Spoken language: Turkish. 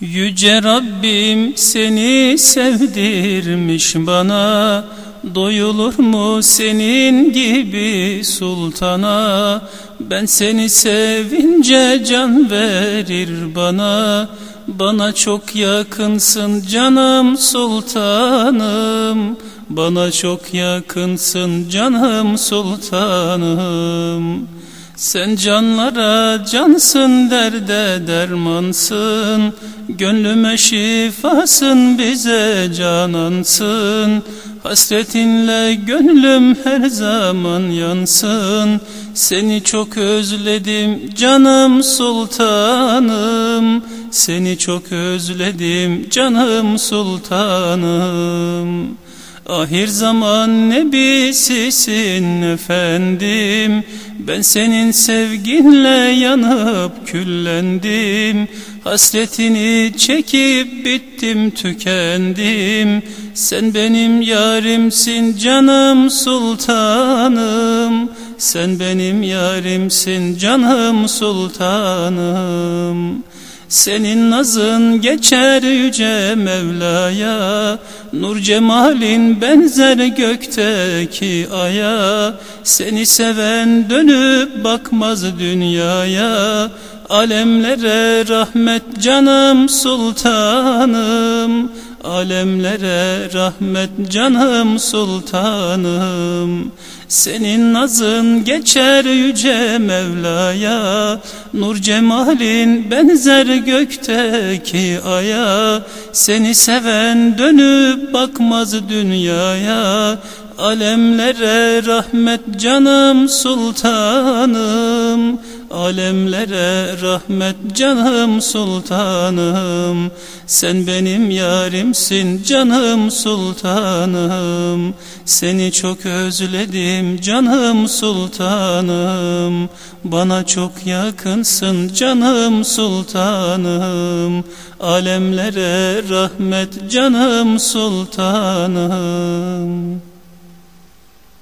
Yüce Rabbim seni sevdirmiş bana. Doyulur mu senin gibi sultana? Ben seni sevince can verir bana. Bana çok yakınsın canım sultanım. Bana çok yakınsın canım sultanım sen canlara cansın derde dermansın. Gönlüme şifasın bize canansın. Hasretinle gönlüm her zaman yansın. Seni çok özledim canım sultanım. Seni çok özledim canım sultanım Ahir zaman nebisisin efendim. Ben senin sevginle yanıp küllendim. Hasretini çekip bittim tükendim. Sen benim yarimsin canım sultanım. Sen benim yarimsin canım sultanım senin nazın geçer yüce Mevla'ya Nur cemalin benzer gökteki aya. Seni seven dönüp bakmaz dünyaya Alemlere rahmet canım sultanım. Alemlere rahmet canım sultanım. Senin nazın geçer yüce Mevla'ya. Nur cemalin benzer gökteki aya. Seni seven dönüp bakmaz dünyaya. Alemlere rahmet canım sultanım Alemlere rahmet canım sultanım. Sen benim yarimsin canım sultanım. Seni çok özledim canım sultanım. Bana çok yakınsın canım sultanım. Alemlere rahmet canım sultanım